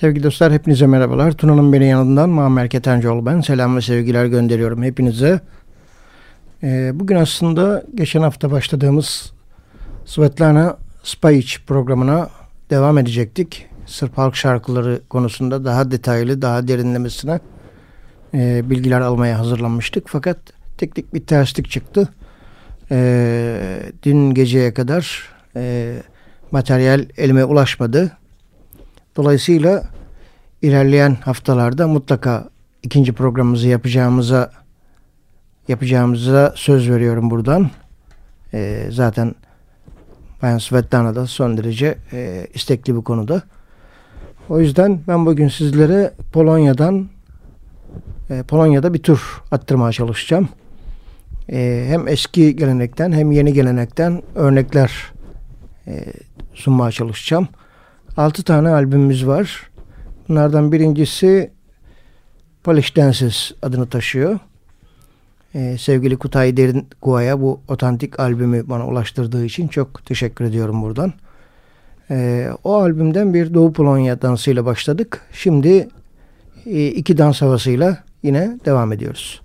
Sevgili dostlar hepinize merhabalar. Tuna'nın beni yanından Muammer Ketencoğlu ben. Selam ve sevgiler gönderiyorum hepinize. Ee, bugün aslında geçen hafta başladığımız Svetlana Spayic programına devam edecektik. Sırp halk şarkıları konusunda daha detaylı, daha derinlemesine e, bilgiler almaya hazırlanmıştık. Fakat teknik bir terslik çıktı. E, dün geceye kadar e, materyal elime ulaşmadı. Dolayısıyla ilerleyen haftalarda mutlaka ikinci programımızı yapacağımıza yapacağımıza söz veriyorum buradan. E, zaten Bayan Svetlana da son derece e, istekli bu konuda. O yüzden ben bugün sizlere Polonya'dan e, Polonya'da bir tur attırmaya çalışacağım. E, hem eski gelenekten hem yeni gelenekten örnekler e, sunmaya çalışacağım. 6 tane albümümüz var. Bunlardan birincisi Polish Dances adını taşıyor. Ee, sevgili Kutay Derin Gua'ya bu otantik albümü bana ulaştırdığı için çok teşekkür ediyorum buradan. Ee, o albümden bir Doğu Polonya dansıyla başladık. Şimdi e, iki dans havasıyla yine devam ediyoruz.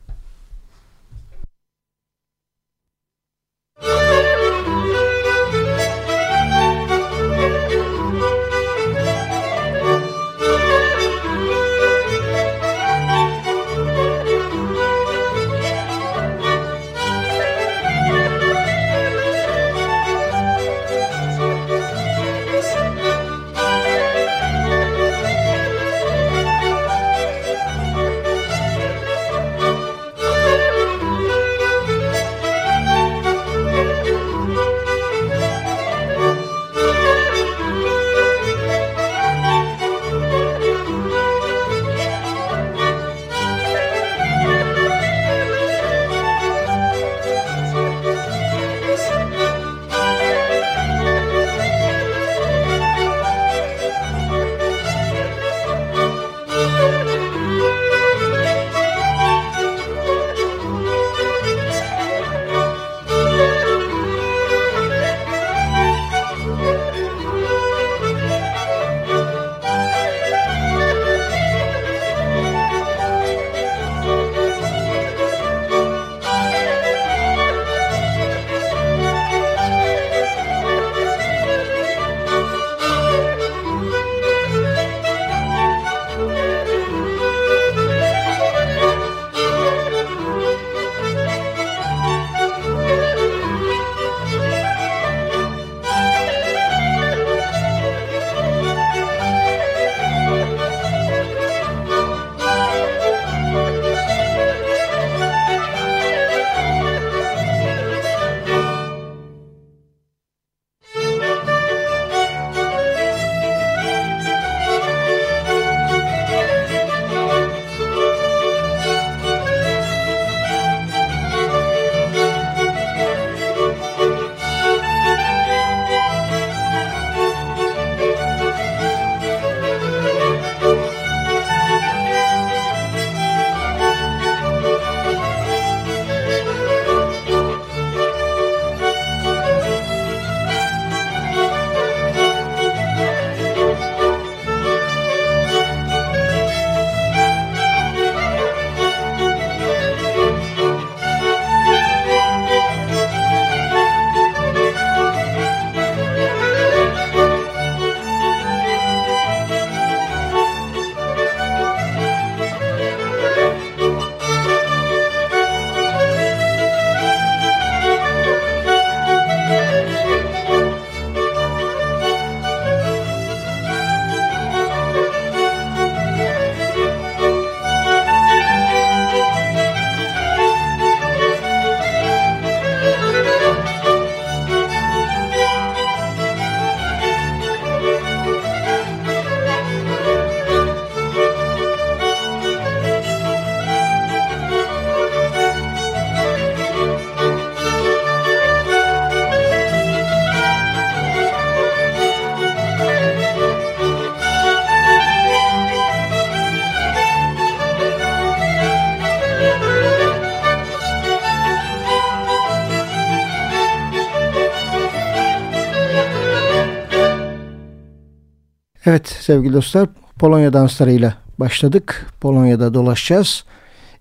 Evet sevgili dostlar Polonya danslarıyla başladık. Polonya'da dolaşacağız.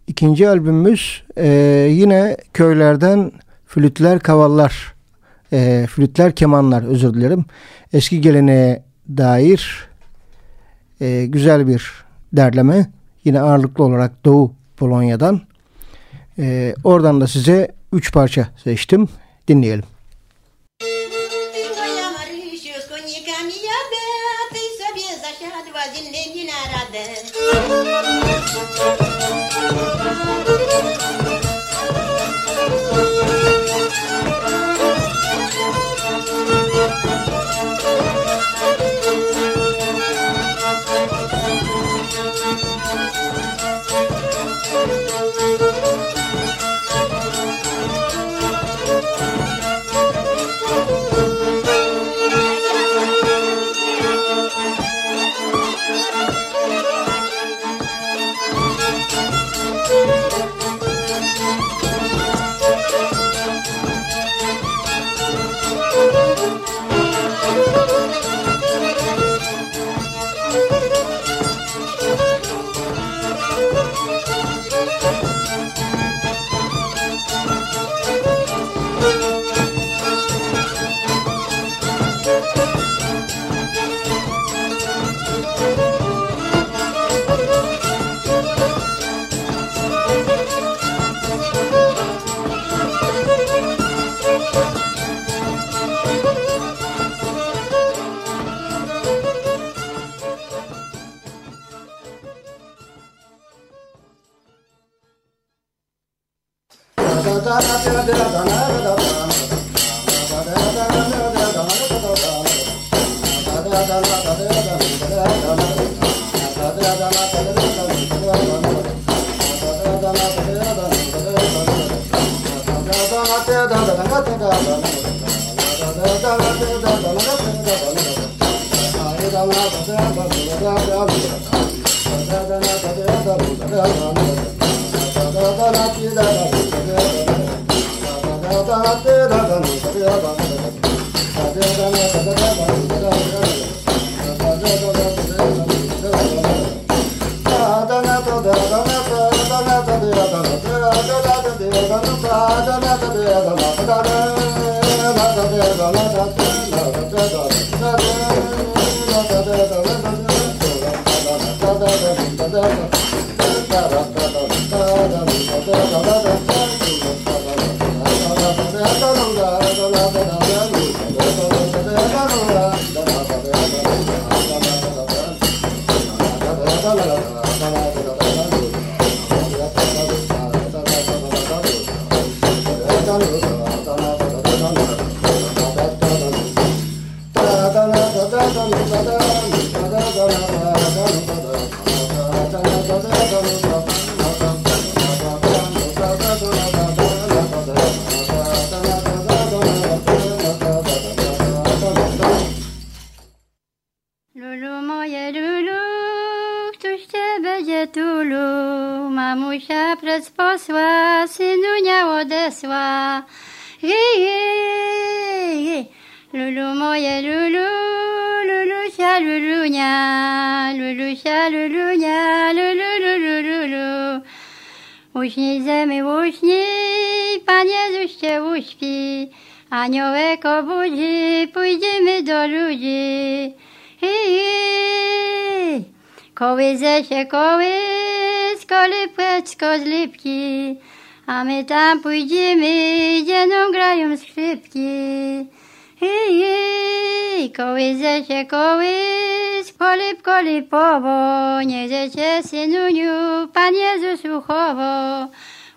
İkinci albümümüz e, yine köylerden flütler, kavallar, e, flütler, kemanlar özür dilerim. Eski geleneğe dair e, güzel bir derleme. Yine ağırlıklı olarak Doğu Polonya'dan. E, oradan da size üç parça seçtim. Dinleyelim. Mamusia lulu lulu. Uśnij zemy, uśnij, Panie Zuście uśpi, aniołek obudzi, pójdziemy do ludzi. Hi, hi. Kołyze się kołys, kolipeczko z lipki, a my tam pójdziemy, gdzie grają skrzypki. Hej, hej, kołyze się kołys, kolip, kolipowo, nie cię synuniu, Pan Jezus uchowo.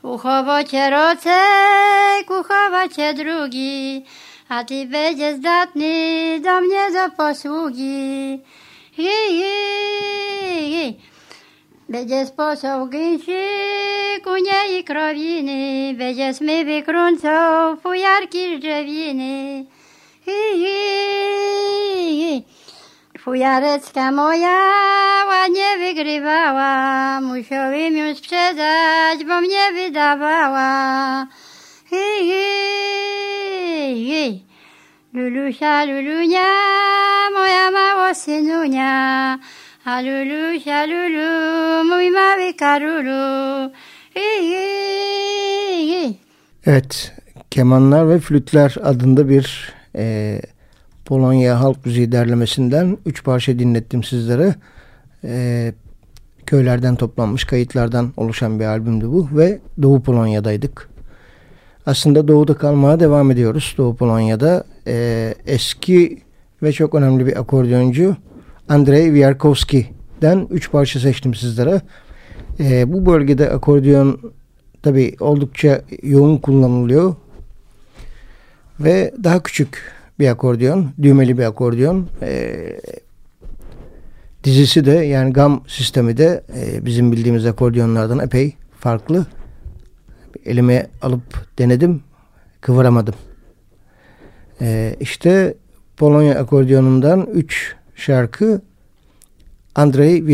Uchowo cię rocek, uchowa cię drugi, a ty będziesz zdatny do mnie do posługi. Hej, hej, hej. Będzie sposób gęsi, kunie i krowiny, będzie smywy krącą, fujarki z drzewiny. Hej, hej, hej. Fujarecka moja ładnie wygrywała, musiałem ją sprzedać, bo mnie wydawała. Hej, hej, hej. Lulusia, lulunia, moya ma osinunya. Halulu şalulu muyma ve karulu. Evet, Kemanlar ve Flütler adında bir e, Polonya halk müziği derlemesinden üç parça dinlettim sizlere. E, köylerden toplanmış kayıtlardan oluşan bir albümdü bu ve Doğu Polonya'daydık. Aslında Doğu'da kalmaya devam ediyoruz. Doğu Polonya'da e, eski ve çok önemli bir akordeoncu Andrei Wiarkowski'den üç parça seçtim sizlere. E, bu bölgede akordeon tabi oldukça yoğun kullanılıyor ve daha küçük bir akordeon, düğmeli bir akordeon. E, dizisi de yani gam sistemi de e, bizim bildiğimiz akordeonlardan epey farklı. Elime alıp denedim, kıvıramadım. E, işte Polonya akordeonundan 3 şarkı Andrei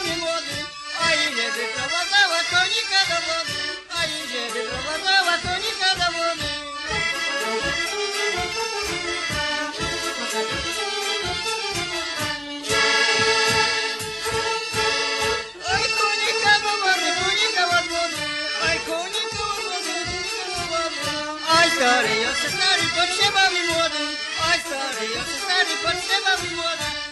мелодию, а инжеды провода, тоника доводы, а инжеды провода, тоника ai Sorry, you're sorry, but never be more than I sorry, you're ai but never be more than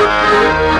Música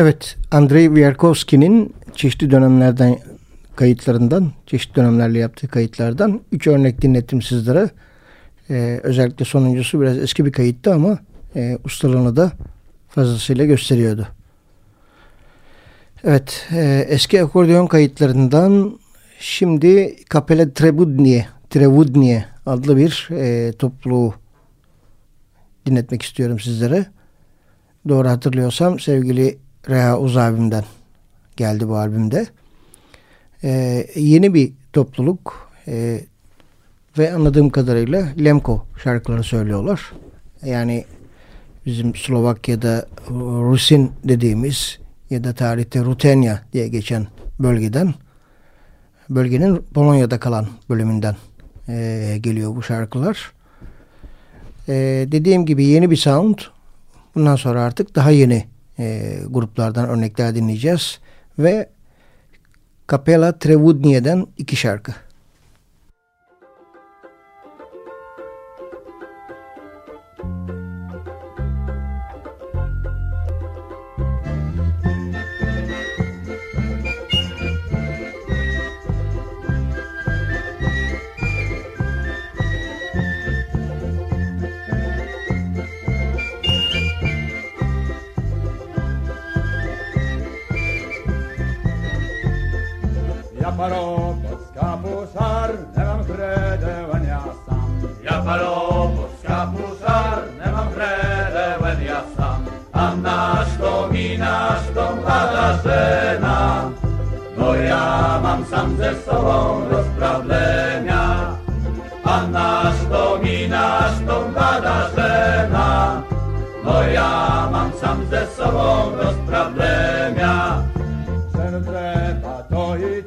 Evet, Andrei Vyarkovski'nin çeşitli dönemlerden kayıtlarından, çeşitli dönemlerle yaptığı kayıtlardan üç örnek dinlettim sizlere. Ee, özellikle sonuncusu biraz eski bir kayıttı ama e, ustalığını da fazlasıyla gösteriyordu. Evet, e, eski akordeon kayıtlarından şimdi Kapela Trebudnie, Trevudnie adlı bir e, topluluğu dinletmek istiyorum sizlere. Doğru hatırlıyorsam sevgili Reha Uz abimden geldi bu albümde. Ee, yeni bir topluluk ee, ve anladığım kadarıyla Lemko şarkıları söylüyorlar. Yani bizim Slovakya'da Rusin dediğimiz ya da tarihte Rutenya diye geçen bölgeden bölgenin Polonya'da kalan bölümünden e, geliyor bu şarkılar. E, dediğim gibi yeni bir sound. Bundan sonra artık daha yeni e, gruplardan örnekler dinleyeceğiz. Ve Kapela Trevudnie'den iki şarkı. Palopos kapusar, nie mam kredełen ja sam. Ja palopos kapusar, nie mam kredełen ja sam. A nasz dom i nasz dom Katarzena, no ja mam sam ze sobą rozprawlenia. A nasz dom i nasz dom Katarzena, no ja mam sam ze sobą rozprawlenia. Sen to i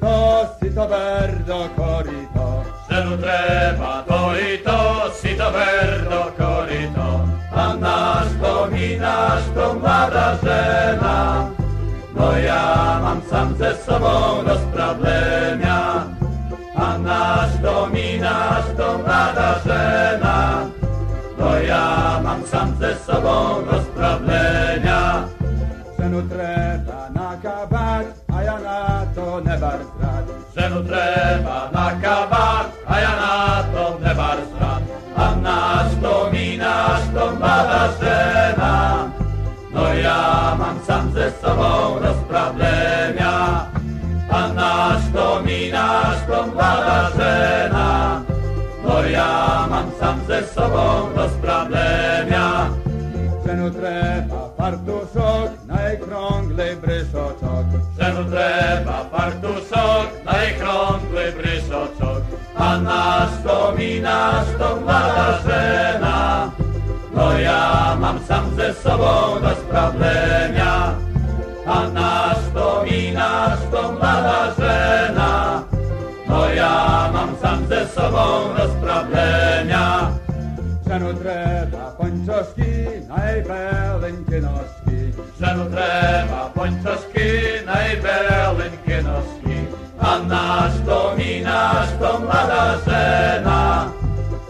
to, si to verdo corito. Se non treba to i to, si to verdo corito. A nasz to mi, nasz to mlada żena. No ja mam sam ze sobą rozprawienia. A nasz to mi, nasz to mlada żena. No ja mam sam ze sobą rozprawienia. Żenu treba Żenu treba nakawać, a ja na to bardzo rad. A nasz to mi, to żena. No ja mam sam ze sobą rozprawienia. A nasz to mi, to żena. No ja mam sam ze sobą rozprawienia. Żenu treba najkrąglej Temu treba partusok, najkrągły brysoczok, a nas to mi nas to mała żena. No ja mam sam ze sobą do spraw minasz, to minasz, to Madalena.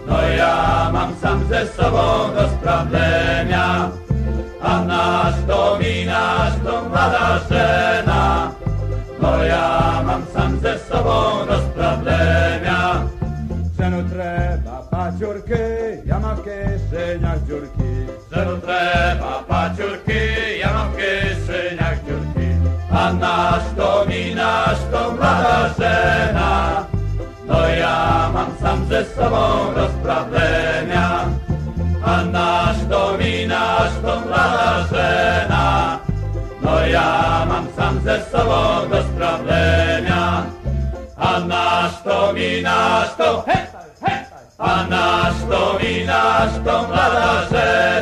No ja mam sam ze sobą do sprawdzenia, a nasz to minasz, to Madalena. No ja Ja mam sam ze sobą do sprawienia. A nasz to mi, nasz to, hej, hej, a nasz to mi, nasz to mlada żena.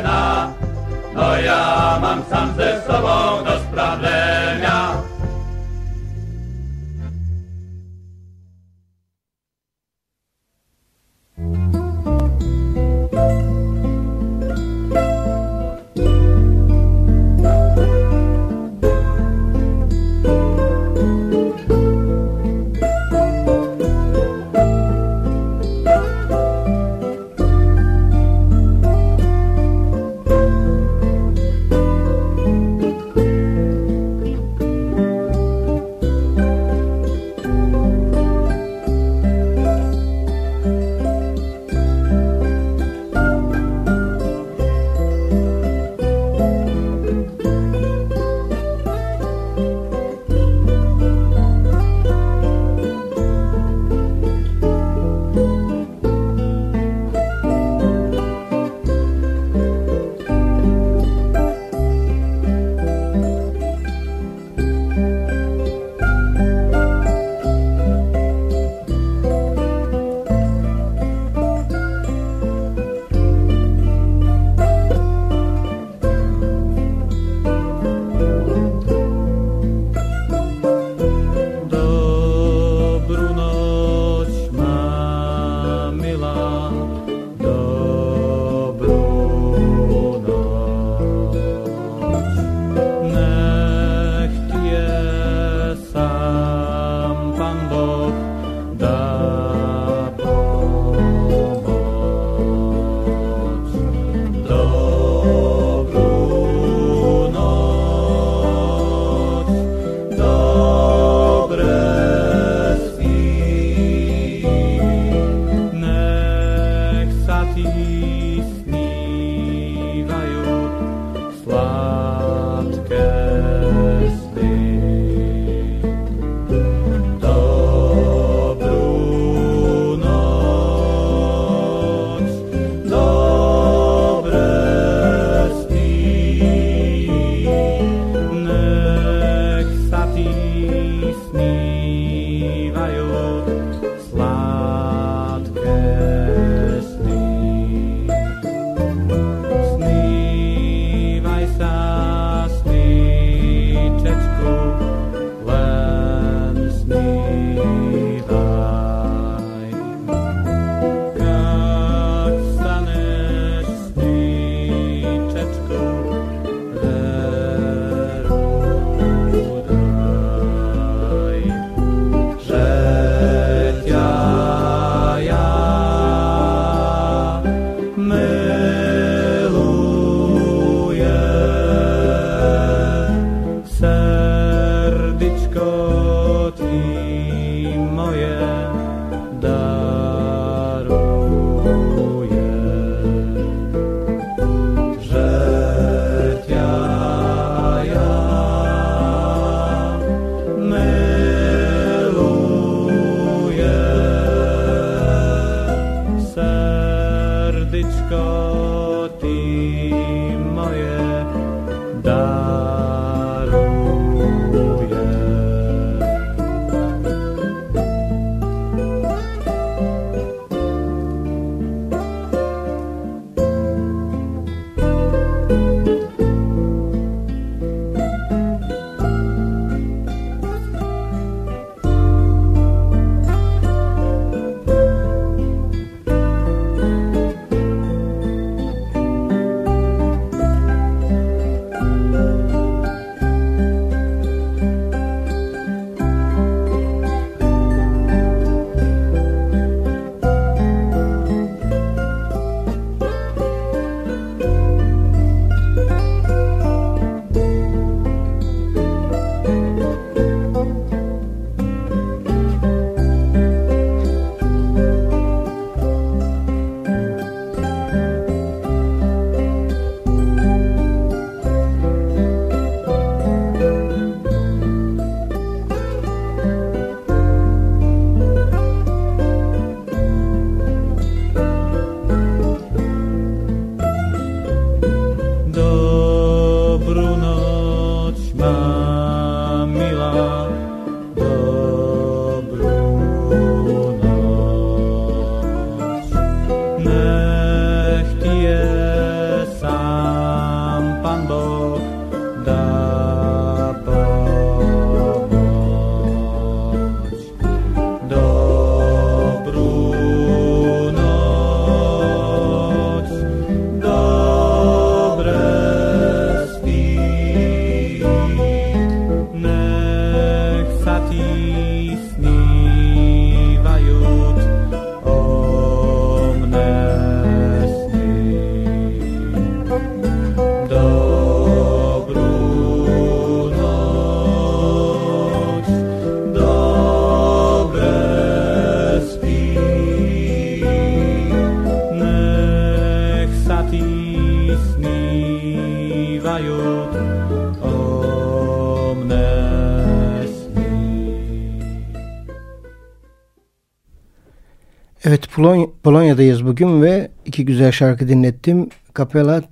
Polonya'dayız bugün ve iki güzel şarkı dinlettim. Kapela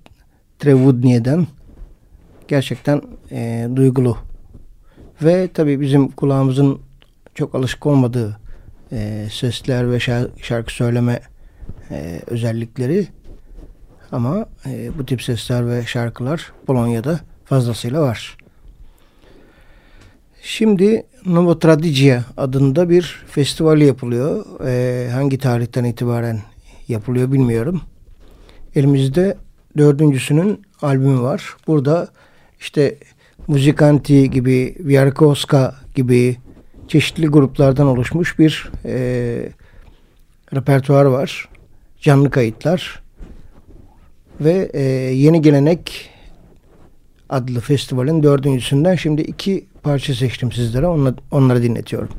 Trevudnie'den. Gerçekten e, duygulu. Ve tabii bizim kulağımızın çok alışık olmadığı e, sesler ve şarkı söyleme e, özellikleri. Ama e, bu tip sesler ve şarkılar Polonya'da fazlasıyla var. Şimdi Novotradicia adında bir festival yapılıyor. Ee, hangi tarihten itibaren yapılıyor bilmiyorum. Elimizde dördüncüsünün albümü var. Burada işte Muzikanti gibi, Vyarkowska gibi çeşitli gruplardan oluşmuş bir e, repertuar var. Canlı kayıtlar. Ve e, Yeni Gelenek adlı festivalin dördüncüsünden şimdi iki parça seçtim sizlere. Onları, onları dinletiyorum.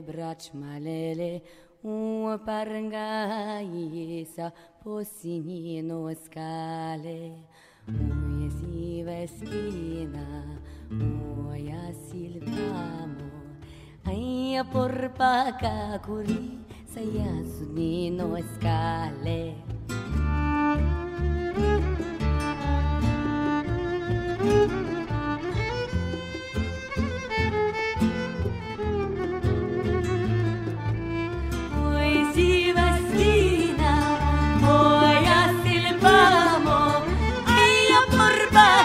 Brat malele, un parngaie sa posinino scale. Moje sive skina, moja silvamo, aia porpa kakuri sa no scale. Thank you.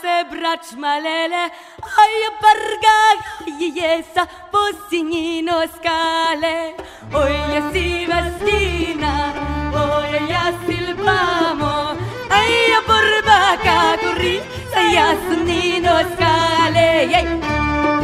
sebrać malele, a je barga jesa po sinjino skale. Oj, je siva stina, oj, je jasil pamo, a je borba kakuri sa jasnino skale. Jej!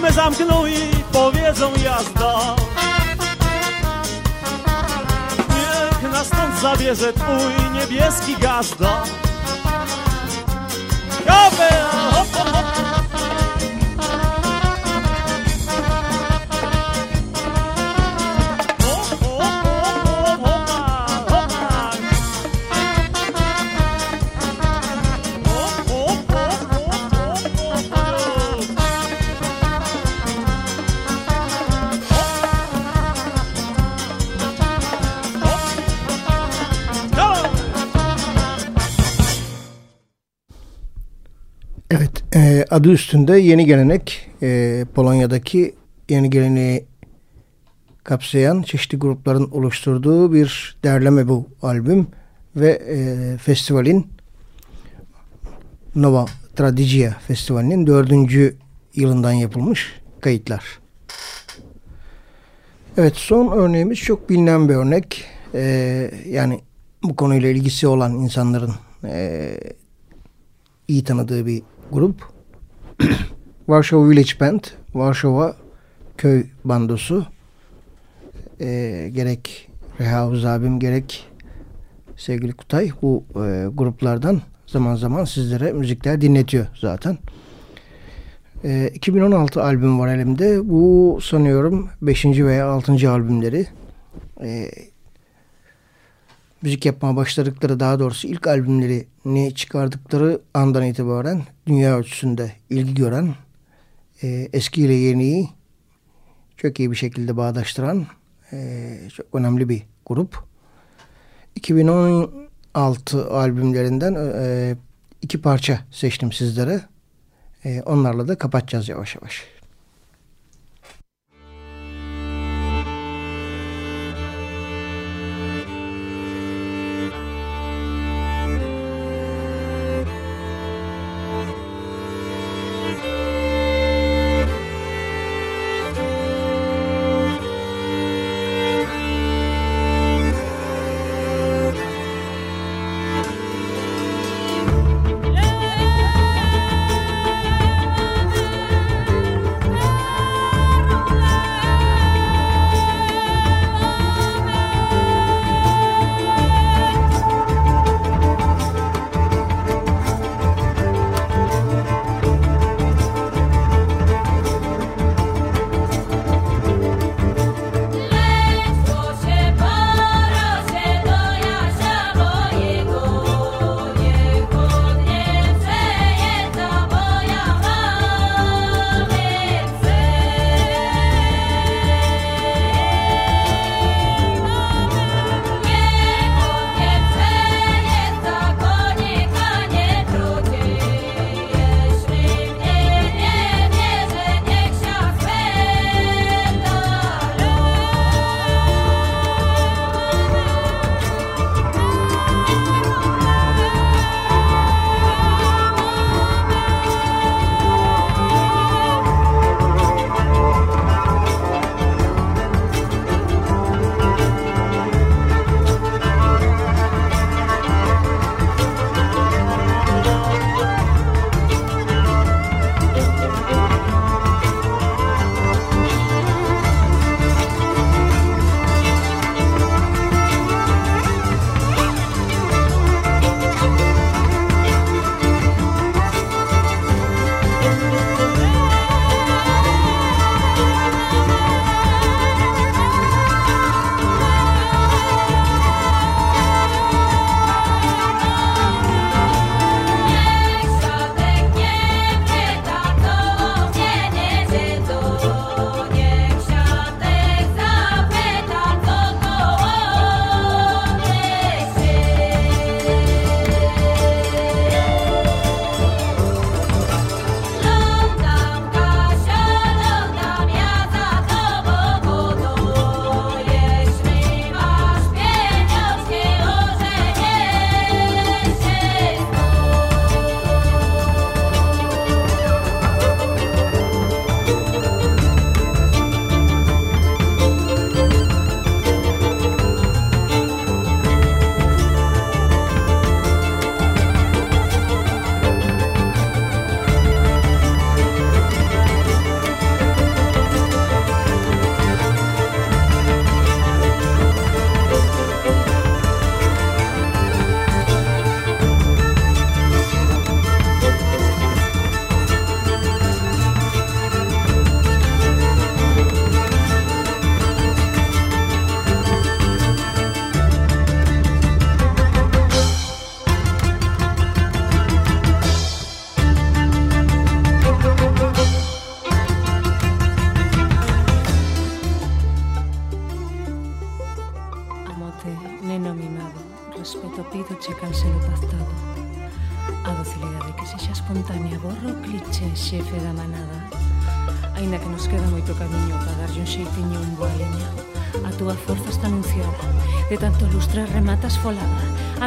Karczmę zamkną i powiedzą jazda Niech nas stąd zabierze twój niebieski gazda adı üstünde yeni gelenek e, Polonya'daki yeni geleneği kapsayan çeşitli grupların oluşturduğu bir derleme bu albüm ve e, festivalin Nova Tradigia Festivali'nin dördüncü yılından yapılmış kayıtlar. Evet son örneğimiz çok bilinen bir örnek. Ee, yani bu konuyla ilgisi olan insanların e, iyi tanıdığı bir grup. Warsaw Village Band, Varşova köy bandosu. Ee, gerek Rehavuz abim gerek sevgili Kutay bu e, gruplardan zaman zaman sizlere müzikler dinletiyor zaten. E, 2016 albüm var elimde. Bu sanıyorum 5. veya 6. albümleri. E, müzik yapmaya başladıkları daha doğrusu ilk albümlerini çıkardıkları andan itibaren dünya ölçüsünde ilgi gören e, eski ile yeniyi çok iyi bir şekilde bağdaştıran e, çok önemli bir grup. 2016 albümlerinden e, iki parça seçtim sizlere. E, onlarla da kapatacağız yavaş yavaş.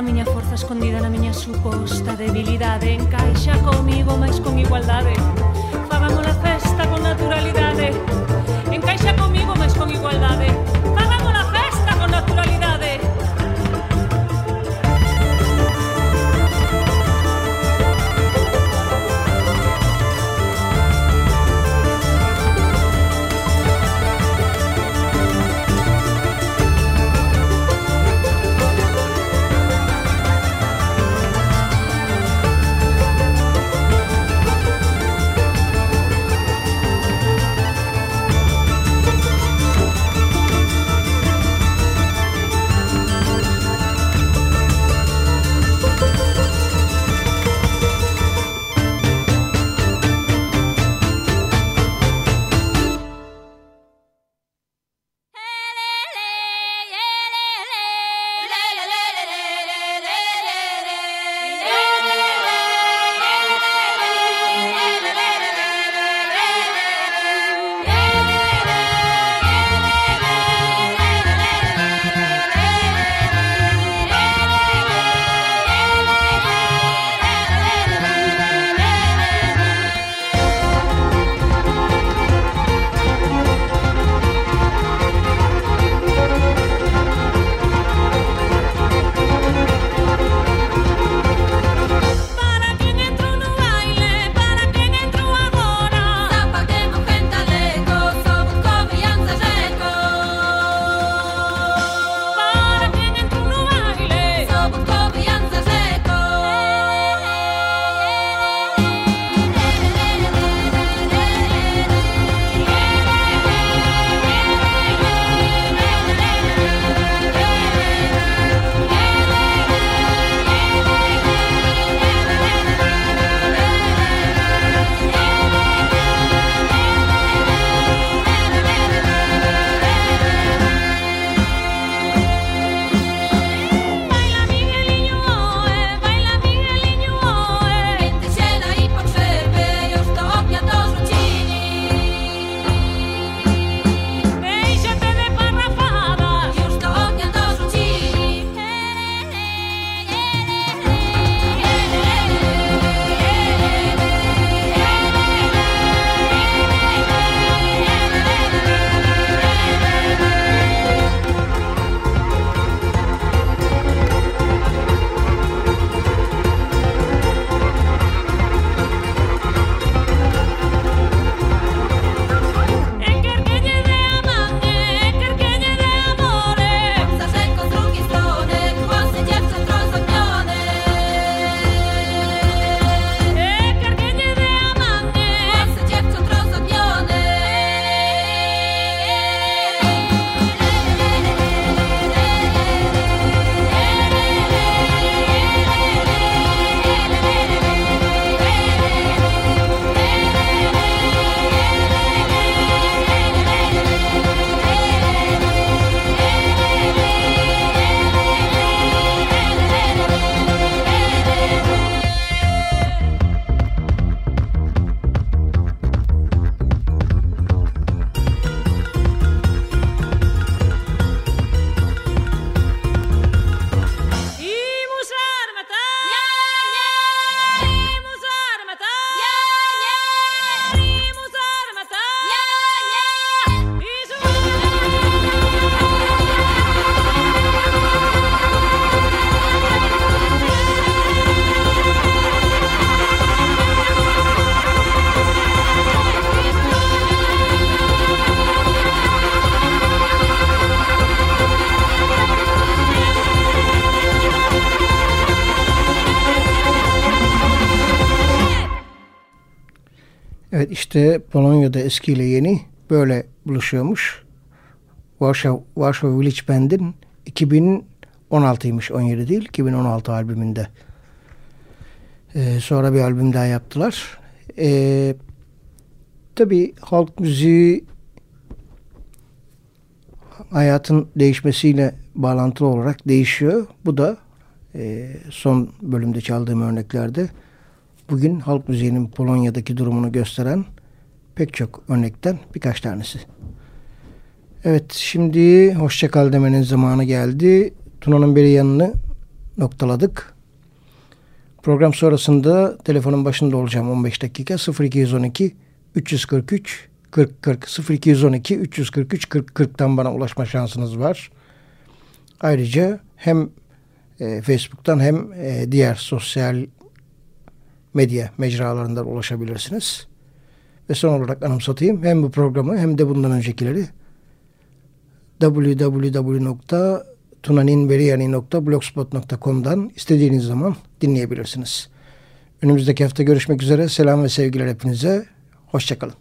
a miña forza escondida na miña suposta işte Polonya'da eski ile yeni böyle buluşuyormuş. Warsaw, Warsaw Village Band'in 2016'ymış 17 değil 2016 albümünde. Ee, sonra bir albüm daha yaptılar. Ee, tabii halk müziği hayatın değişmesiyle bağlantılı olarak değişiyor. Bu da e, son bölümde çaldığım örneklerde bugün halk müziğinin Polonya'daki durumunu gösteren pek çok örnekten birkaç tanesi. Evet şimdi hoşçakal demenin zamanı geldi. Tuna'nın beri yanını noktaladık. Program sonrasında telefonun başında olacağım 15 dakika 0212 343 40 40 0212 343 40 40'tan bana ulaşma şansınız var. Ayrıca hem e, Facebook'tan hem e, diğer sosyal medya mecralarından ulaşabilirsiniz. Ve son olarak anımsatayım hem bu programı hem de bundan öncekileri www.tunaninberiyani.blogspot.com'dan istediğiniz zaman dinleyebilirsiniz. Önümüzdeki hafta görüşmek üzere. Selam ve sevgiler hepinize. Hoşçakalın.